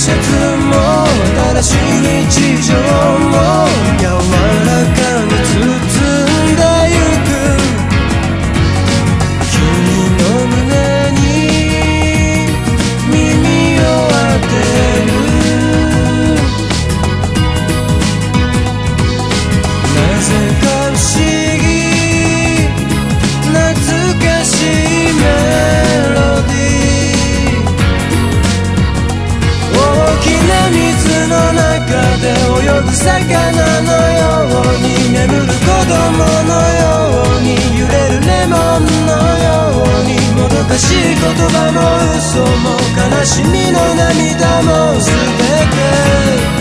should ぶ魚のように眠る子供のように揺れるレモンのようにもどかしい言葉も嘘も悲しみの涙も全て